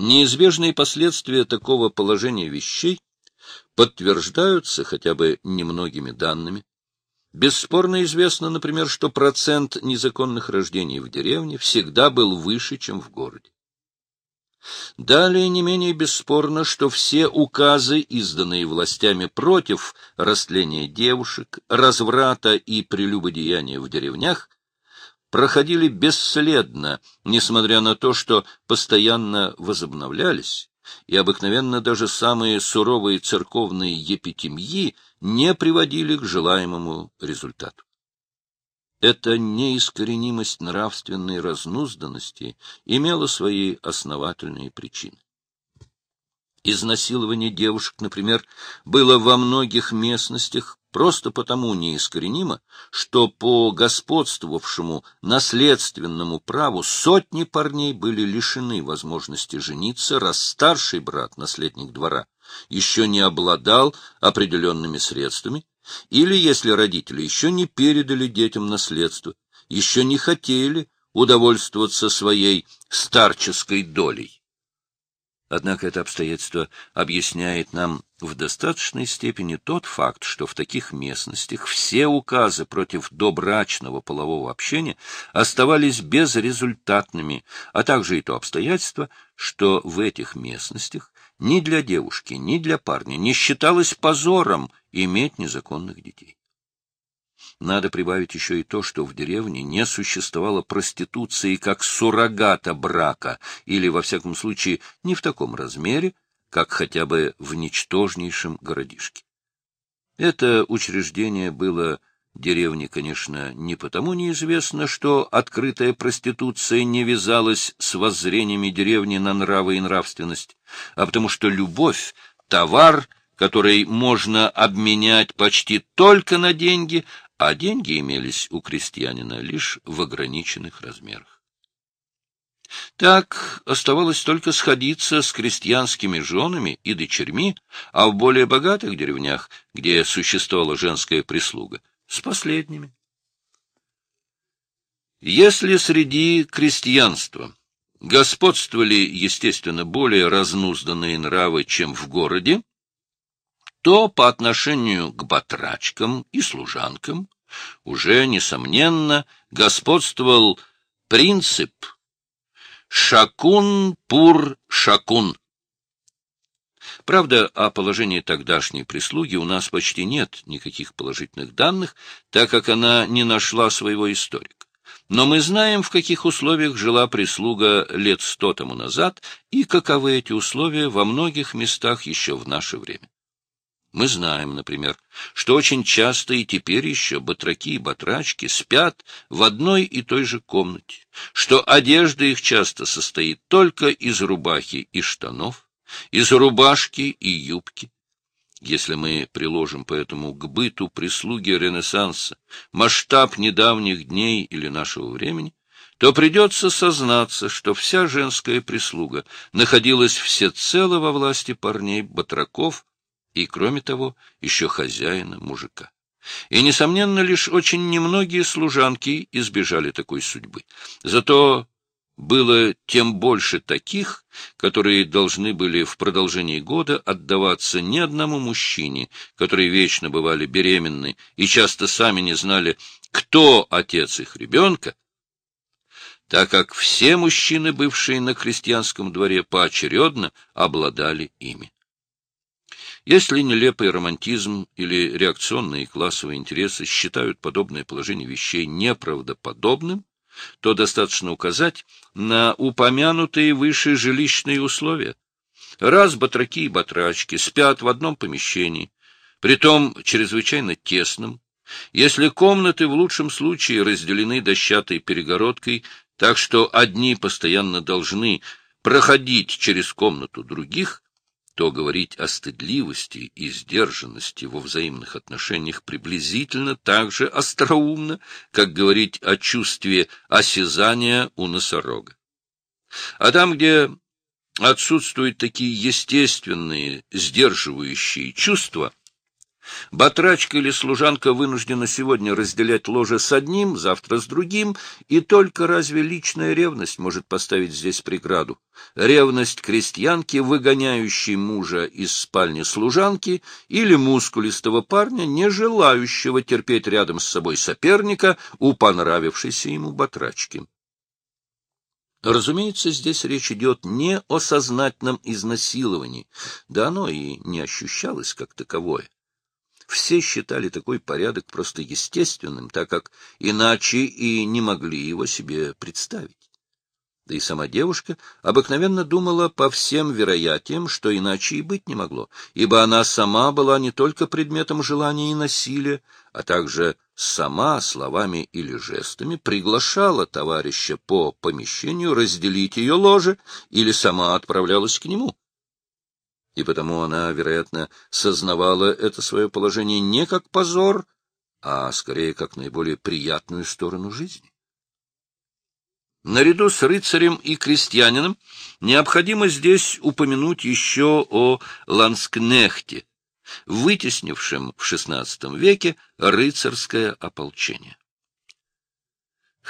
Неизбежные последствия такого положения вещей подтверждаются хотя бы немногими данными. Бесспорно известно, например, что процент незаконных рождений в деревне всегда был выше, чем в городе. Далее не менее бесспорно, что все указы, изданные властями против растления девушек, разврата и прелюбодеяния в деревнях, проходили бесследно, несмотря на то, что постоянно возобновлялись, и обыкновенно даже самые суровые церковные епитемьи не приводили к желаемому результату. Эта неискоренимость нравственной разнузданности имела свои основательные причины. Изнасилование девушек, например, было во многих местностях просто потому неискоренимо, что по господствовавшему наследственному праву сотни парней были лишены возможности жениться, раз старший брат, наследник двора, еще не обладал определенными средствами, или если родители еще не передали детям наследство, еще не хотели удовольствоваться своей старческой долей. Однако это обстоятельство объясняет нам в достаточной степени тот факт, что в таких местностях все указы против добрачного полового общения оставались безрезультатными, а также и то обстоятельство, что в этих местностях ни для девушки, ни для парня не считалось позором иметь незаконных детей. Надо прибавить еще и то, что в деревне не существовало проституции как суррогата брака, или, во всяком случае, не в таком размере, как хотя бы в ничтожнейшем городишке. Это учреждение было деревне, конечно, не потому неизвестно, что открытая проституция не вязалась с воззрениями деревни на нравы и нравственность, а потому что любовь — товар, который можно обменять почти только на деньги, а деньги имелись у крестьянина лишь в ограниченных размерах. Так оставалось только сходиться с крестьянскими женами и дочерьми, а в более богатых деревнях, где существовала женская прислуга, с последними. Если среди крестьянства господствовали, естественно, более разнузданные нравы, чем в городе, то по отношению к батрачкам и служанкам уже, несомненно, господствовал принцип «шакун-пур-шакун». Правда, о положении тогдашней прислуги у нас почти нет никаких положительных данных, так как она не нашла своего историка. Но мы знаем, в каких условиях жила прислуга лет сто тому назад и каковы эти условия во многих местах еще в наше время. Мы знаем, например, что очень часто и теперь еще батраки и батрачки спят в одной и той же комнате, что одежда их часто состоит только из рубахи и штанов, из рубашки и юбки. Если мы приложим поэтому к быту прислуги Ренессанса масштаб недавних дней или нашего времени, то придется сознаться, что вся женская прислуга находилась всецело во власти парней-батраков, и, кроме того, еще хозяина, мужика. И, несомненно, лишь очень немногие служанки избежали такой судьбы. Зато было тем больше таких, которые должны были в продолжении года отдаваться не одному мужчине, которые вечно бывали беременны и часто сами не знали, кто отец их ребенка, так как все мужчины, бывшие на крестьянском дворе, поочередно обладали ими. Если нелепый романтизм или реакционные классовые интересы считают подобное положение вещей неправдоподобным, то достаточно указать на упомянутые выше жилищные условия. Раз батраки и батрачки спят в одном помещении, притом чрезвычайно тесном, если комнаты в лучшем случае разделены дощатой перегородкой, так что одни постоянно должны проходить через комнату других, то говорить о стыдливости и сдержанности во взаимных отношениях приблизительно так же остроумно, как говорить о чувстве осязания у носорога. А там, где отсутствуют такие естественные, сдерживающие чувства, Батрачка или служанка вынуждена сегодня разделять ложе с одним, завтра с другим, и только разве личная ревность может поставить здесь преграду? Ревность крестьянки, выгоняющей мужа из спальни служанки, или мускулистого парня, не желающего терпеть рядом с собой соперника у понравившейся ему батрачки. Разумеется, здесь речь идет не о сознательном изнасиловании, да оно и не ощущалось как таковое. Все считали такой порядок просто естественным, так как иначе и не могли его себе представить. Да и сама девушка обыкновенно думала по всем вероятиям, что иначе и быть не могло, ибо она сама была не только предметом желания и насилия, а также сама словами или жестами приглашала товарища по помещению разделить ее ложе или сама отправлялась к нему и потому она, вероятно, сознавала это свое положение не как позор, а скорее как наиболее приятную сторону жизни. Наряду с рыцарем и крестьянином необходимо здесь упомянуть еще о Ланскнехте, вытеснившем в XVI веке рыцарское ополчение.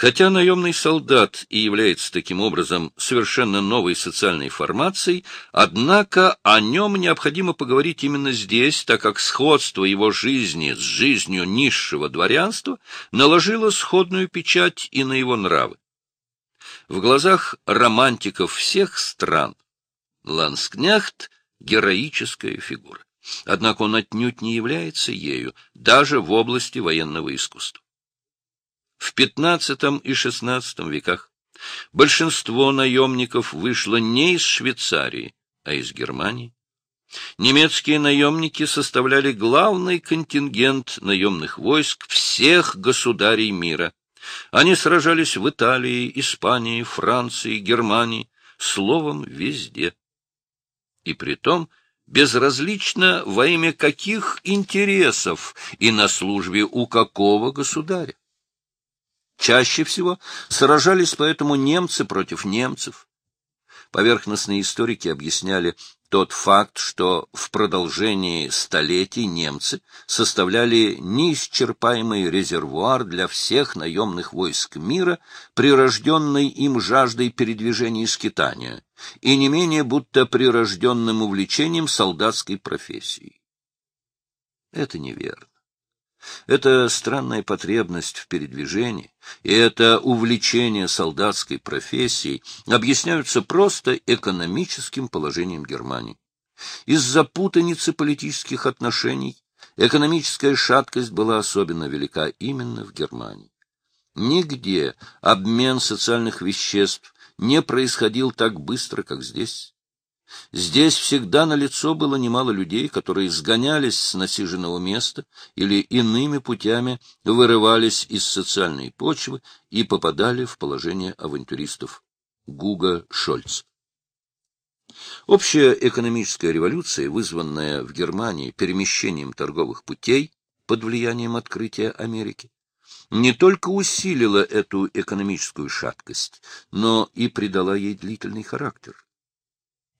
Хотя наемный солдат и является таким образом совершенно новой социальной формацией, однако о нем необходимо поговорить именно здесь, так как сходство его жизни с жизнью низшего дворянства наложило сходную печать и на его нравы. В глазах романтиков всех стран Ланскняхт — героическая фигура. Однако он отнюдь не является ею, даже в области военного искусства в XV и XVI веках. Большинство наемников вышло не из Швейцарии, а из Германии. Немецкие наемники составляли главный контингент наемных войск всех государей мира. Они сражались в Италии, Испании, Франции, Германии, словом, везде. И притом безразлично во имя каких интересов и на службе у какого государя. Чаще всего сражались поэтому немцы против немцев. Поверхностные историки объясняли тот факт, что в продолжении столетий немцы составляли неисчерпаемый резервуар для всех наемных войск мира, прирожденной им жаждой передвижения и скитания, и не менее будто прирожденным увлечением солдатской профессией. Это неверно. Эта странная потребность в передвижении и это увлечение солдатской профессией объясняются просто экономическим положением Германии. Из-за путаницы политических отношений экономическая шаткость была особенно велика именно в Германии. Нигде обмен социальных веществ не происходил так быстро, как здесь. Здесь всегда на лицо было немало людей, которые сгонялись с насиженного места или иными путями вырывались из социальной почвы и попадали в положение авантюристов. Гуга Шольц. Общая экономическая революция, вызванная в Германии перемещением торговых путей под влиянием открытия Америки, не только усилила эту экономическую шаткость, но и придала ей длительный характер.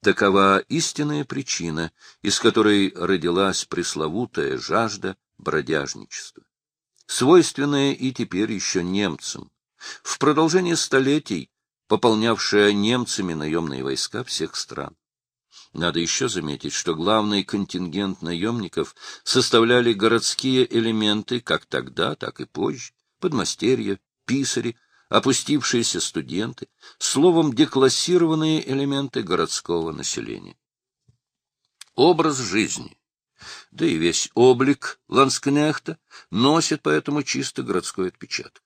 Такова истинная причина, из которой родилась пресловутая жажда бродяжничества, свойственная и теперь еще немцам, в продолжение столетий пополнявшая немцами наемные войска всех стран. Надо еще заметить, что главный контингент наемников составляли городские элементы как тогда, так и позже, подмастерья, писари, опустившиеся студенты, словом, деклассированные элементы городского населения. Образ жизни, да и весь облик Ланскнехта носит поэтому чисто городской отпечаток.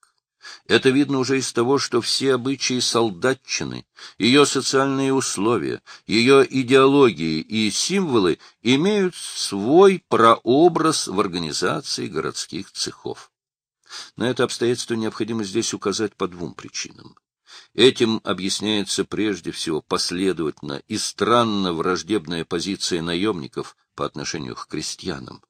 Это видно уже из того, что все обычаи солдатчины, ее социальные условия, ее идеологии и символы имеют свой прообраз в организации городских цехов. На это обстоятельство необходимо здесь указать по двум причинам. Этим объясняется прежде всего последовательно и странно враждебная позиция наемников по отношению к крестьянам.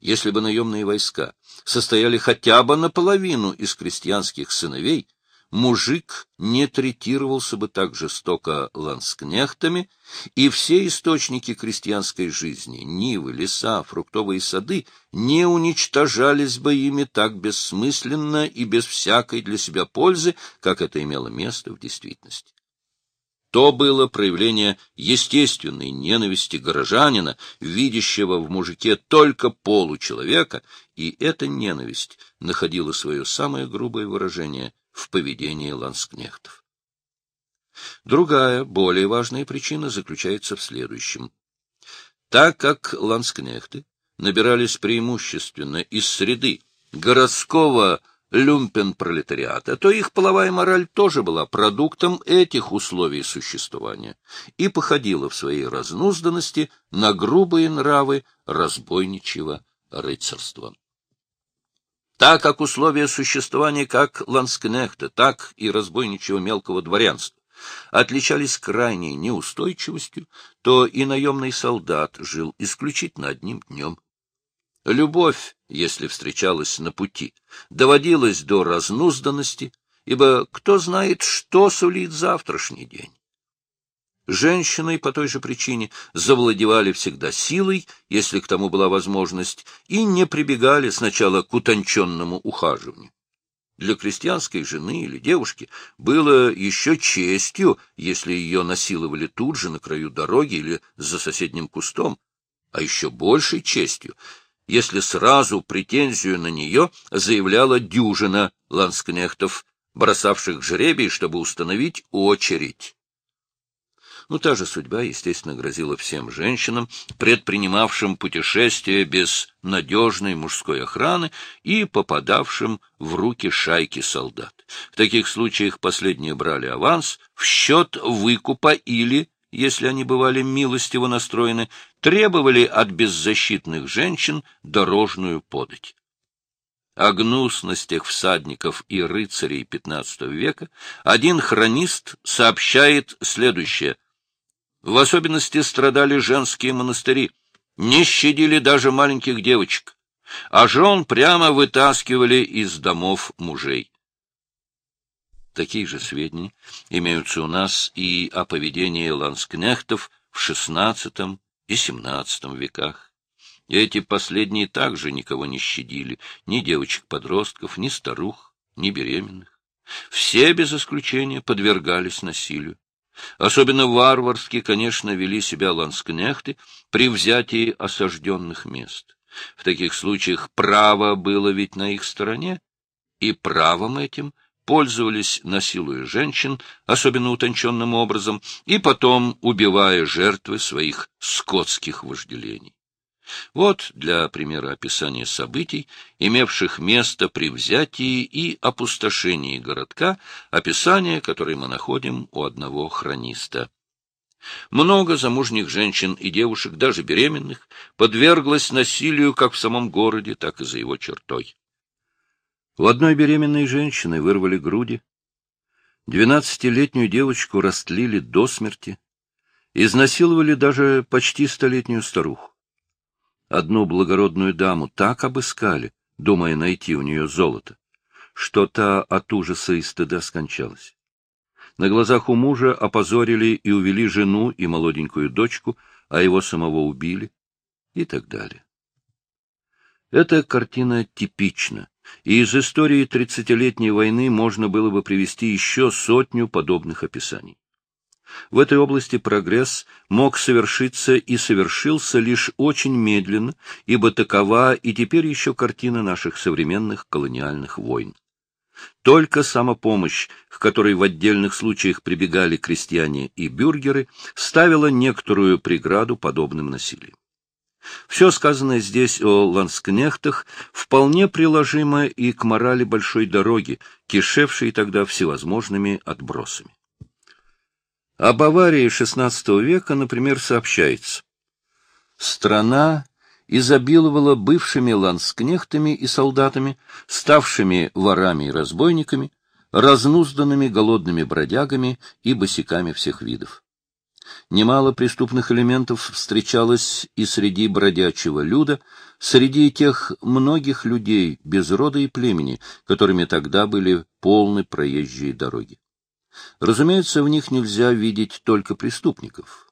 Если бы наемные войска состояли хотя бы наполовину из крестьянских сыновей, мужик не третировался бы так жестоко ланскнехтами, и все источники крестьянской жизни, нивы, леса, фруктовые сады, не уничтожались бы ими так бессмысленно и без всякой для себя пользы, как это имело место в действительности. То было проявление естественной ненависти горожанина, видящего в мужике только получеловека, и эта ненависть находила свое самое грубое выражение в поведении ланскнехтов. Другая, более важная причина заключается в следующем. Так как ланскнехты набирались преимущественно из среды городского люмпен-пролетариата, то их половая мораль тоже была продуктом этих условий существования и походила в своей разнузданности на грубые нравы разбойничьего рыцарства. Так как условия существования как ланскнехта, так и разбойничьего мелкого дворянства отличались крайней неустойчивостью, то и наемный солдат жил исключительно одним днем. Любовь, если встречалась на пути, доводилась до разнузданности, ибо кто знает, что сулит завтрашний день. Женщины по той же причине завладевали всегда силой, если к тому была возможность, и не прибегали сначала к утонченному ухаживанию. Для крестьянской жены или девушки было еще честью, если ее насиловали тут же на краю дороги или за соседним кустом, а еще большей честью, если сразу претензию на нее заявляла дюжина ланскнехтов, бросавших жребий, чтобы установить очередь. Ну, та же судьба, естественно, грозила всем женщинам, предпринимавшим путешествия без надежной мужской охраны и попадавшим в руки шайки солдат. В таких случаях последние брали аванс в счет выкупа или, если они бывали милостиво настроены, требовали от беззащитных женщин дорожную подать. О гнусностях всадников и рыцарей XV века один хронист сообщает следующее. В особенности страдали женские монастыри, не щадили даже маленьких девочек, а жен прямо вытаскивали из домов мужей. Такие же сведения имеются у нас и о поведении ланскнехтов в XVI и XVII веках. Эти последние также никого не щадили, ни девочек-подростков, ни старух, ни беременных. Все без исключения подвергались насилию. Особенно варварски, конечно, вели себя ланскнехты при взятии осажденных мест. В таких случаях право было ведь на их стороне, и правом этим пользовались, насилуя женщин, особенно утонченным образом, и потом убивая жертвы своих скотских вожделений. Вот для примера описания событий, имевших место при взятии и опустошении городка, описание, которое мы находим у одного хрониста. Много замужних женщин и девушек, даже беременных, подверглось насилию как в самом городе, так и за его чертой. У одной беременной женщины вырвали груди, двенадцатилетнюю девочку растлили до смерти, изнасиловали даже почти столетнюю старуху. Одну благородную даму так обыскали, думая найти у нее золото, что та от ужаса и стыда скончалась. На глазах у мужа опозорили и увели жену и молоденькую дочку, а его самого убили и так далее. Эта картина типична, и из истории тридцатилетней войны можно было бы привести еще сотню подобных описаний. В этой области прогресс мог совершиться и совершился лишь очень медленно, ибо такова и теперь еще картина наших современных колониальных войн. Только самопомощь, к которой в отдельных случаях прибегали крестьяне и бюргеры, ставила некоторую преграду подобным насилиям. Все сказанное здесь о ланскнехтах вполне приложимо и к морали большой дороги, кишевшей тогда всевозможными отбросами. О Баварии XVI века, например, сообщается. Страна изобиловала бывшими ланскнехтами и солдатами, ставшими ворами и разбойниками, разнузданными голодными бродягами и босиками всех видов. Немало преступных элементов встречалось и среди бродячего люда, среди тех многих людей без рода и племени, которыми тогда были полны проезжие дороги. Разумеется, в них нельзя видеть только преступников.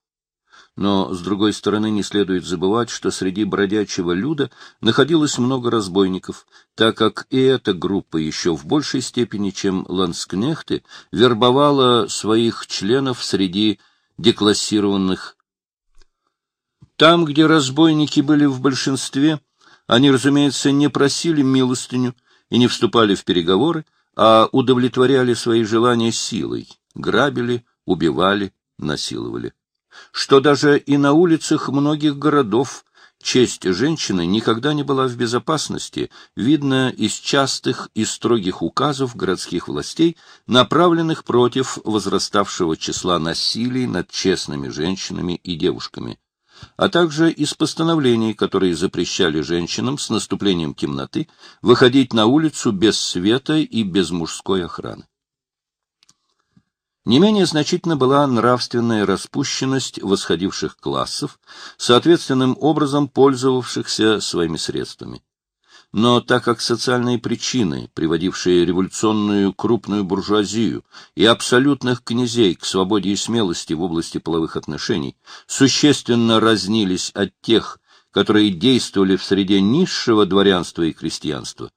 Но, с другой стороны, не следует забывать, что среди бродячего люда находилось много разбойников, так как и эта группа еще в большей степени, чем ланскнехты, вербовала своих членов среди деклассированных. Там, где разбойники были в большинстве, они, разумеется, не просили милостыню и не вступали в переговоры, а удовлетворяли свои желания силой, грабили, убивали, насиловали. Что даже и на улицах многих городов честь женщины никогда не была в безопасности, видно из частых и строгих указов городских властей, направленных против возраставшего числа насилий над честными женщинами и девушками, а также из постановлений, которые запрещали женщинам с наступлением темноты выходить на улицу без света и без мужской охраны. Не менее значительна была нравственная распущенность восходивших классов, соответственным образом пользовавшихся своими средствами. Но так как социальные причины, приводившие революционную крупную буржуазию и абсолютных князей к свободе и смелости в области половых отношений, существенно разнились от тех, которые действовали в среде низшего дворянства и крестьянства,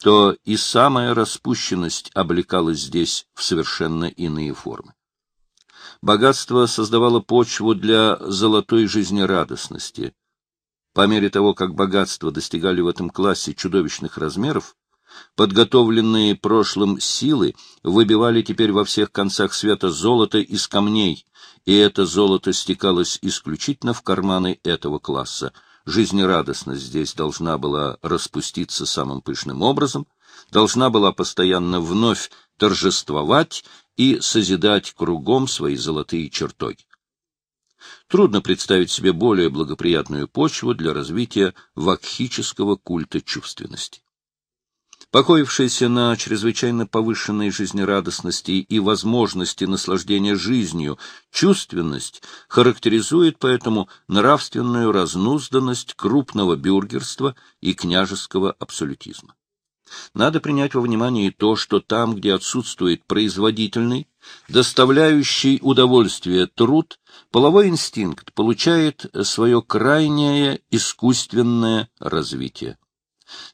то и самая распущенность облекалась здесь в совершенно иные формы. Богатство создавало почву для золотой жизнерадостности. По мере того, как богатства достигали в этом классе чудовищных размеров, подготовленные прошлым силы выбивали теперь во всех концах света золото из камней, и это золото стекалось исключительно в карманы этого класса — Жизнерадостность здесь должна была распуститься самым пышным образом, должна была постоянно вновь торжествовать и созидать кругом свои золотые чертоги. Трудно представить себе более благоприятную почву для развития вакхического культа чувственности покоившаяся на чрезвычайно повышенной жизнерадостности и возможности наслаждения жизнью, чувственность характеризует поэтому нравственную разнузданность крупного бюргерства и княжеского абсолютизма. Надо принять во внимание и то, что там, где отсутствует производительный, доставляющий удовольствие труд, половой инстинкт получает свое крайнее искусственное развитие.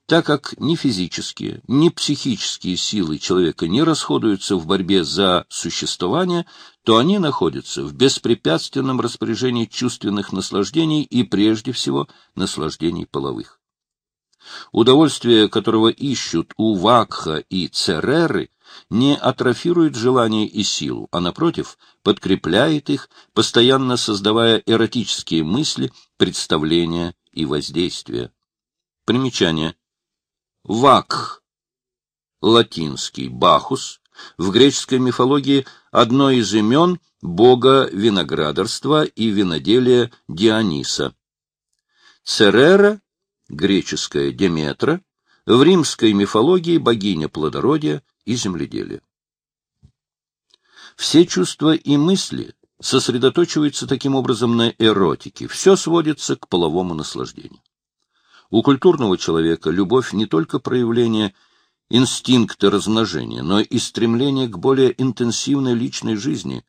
Так как ни физические, ни психические силы человека не расходуются в борьбе за существование, то они находятся в беспрепятственном распоряжении чувственных наслаждений и прежде всего наслаждений половых. Удовольствие, которого ищут у Вакха и Цереры, не атрофирует желание и силу, а, напротив, подкрепляет их, постоянно создавая эротические мысли, представления и воздействия. Примечание. Вакх. Латинский. Бахус. В греческой мифологии одно из имен бога виноградарства и виноделия Диониса. Церера. Греческая Деметра. В римской мифологии богиня плодородия и земледелия. Все чувства и мысли сосредоточиваются таким образом на эротике, все сводится к половому наслаждению. У культурного человека любовь не только проявление инстинкта размножения, но и стремление к более интенсивной личной жизни,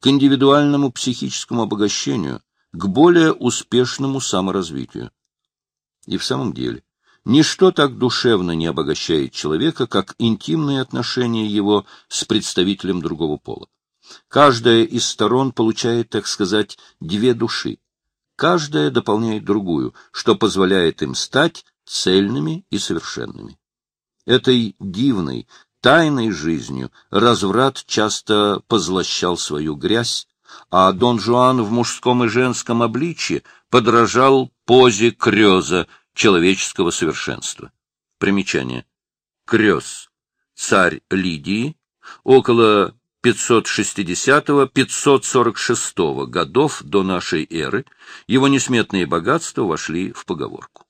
к индивидуальному психическому обогащению, к более успешному саморазвитию. И в самом деле, ничто так душевно не обогащает человека, как интимные отношения его с представителем другого пола. Каждая из сторон получает, так сказать, две души Каждая дополняет другую, что позволяет им стать цельными и совершенными. Этой дивной, тайной жизнью разврат часто позлощал свою грязь, а Дон Жуан в мужском и женском обличье подражал позе крёза человеческого совершенства. Примечание. Крёз. Царь Лидии. Около 560-546 годов до нашей эры его несметные богатства вошли в поговорку.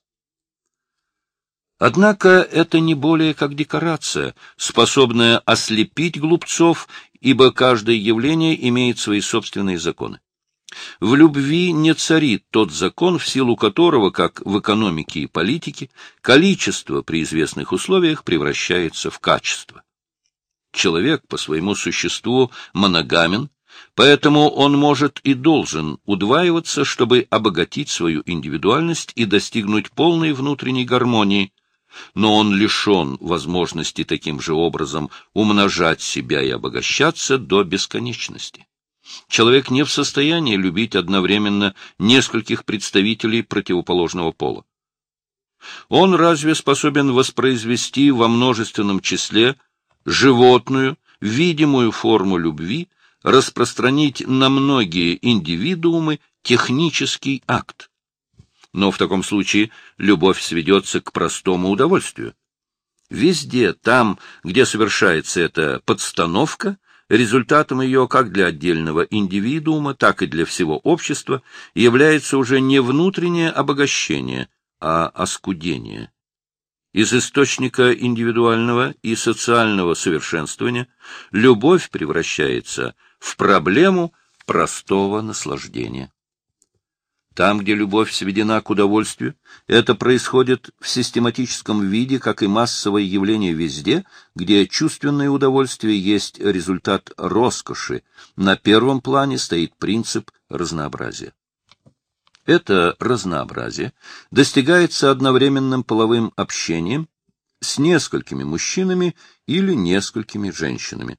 Однако это не более как декорация, способная ослепить глупцов, ибо каждое явление имеет свои собственные законы. В любви не царит тот закон, в силу которого, как в экономике и политике, количество при известных условиях превращается в качество. Человек по своему существу моногамен, поэтому он может и должен удваиваться, чтобы обогатить свою индивидуальность и достигнуть полной внутренней гармонии, но он лишен возможности таким же образом умножать себя и обогащаться до бесконечности. Человек не в состоянии любить одновременно нескольких представителей противоположного пола. Он разве способен воспроизвести во множественном числе животную, видимую форму любви, распространить на многие индивидуумы технический акт? Но в таком случае любовь сведется к простому удовольствию. Везде, там, где совершается эта подстановка, результатом ее как для отдельного индивидуума, так и для всего общества является уже не внутреннее обогащение, а оскудение. Из источника индивидуального и социального совершенствования любовь превращается в проблему простого наслаждения. Там, где любовь сведена к удовольствию, это происходит в систематическом виде, как и массовое явление везде, где чувственное удовольствие есть результат роскоши. На первом плане стоит принцип разнообразия. Это разнообразие достигается одновременным половым общением с несколькими мужчинами или несколькими женщинами.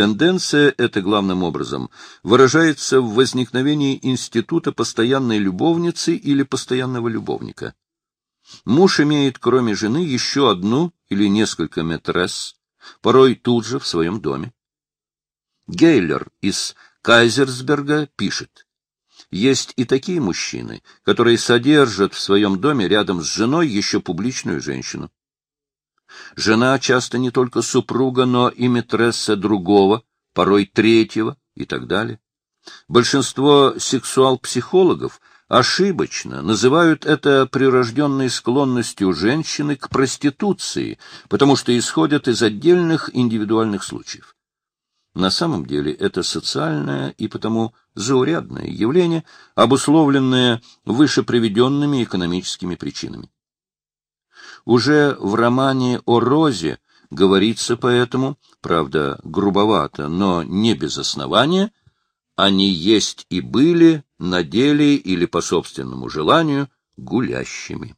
Тенденция эта главным образом выражается в возникновении института постоянной любовницы или постоянного любовника. Муж имеет, кроме жены, еще одну или несколько метрес, порой тут же в своем доме. Гейлер из Кайзерсберга пишет, есть и такие мужчины, которые содержат в своем доме рядом с женой еще публичную женщину. Жена часто не только супруга, но и метресса другого, порой третьего и так далее. Большинство сексуал-психологов ошибочно называют это прирожденной склонностью женщины к проституции, потому что исходят из отдельных индивидуальных случаев. На самом деле это социальное и потому заурядное явление, обусловленное выше приведенными экономическими причинами. Уже в романе о Розе говорится поэтому, правда, грубовато, но не без основания, они есть и были на деле или по собственному желанию гулящими.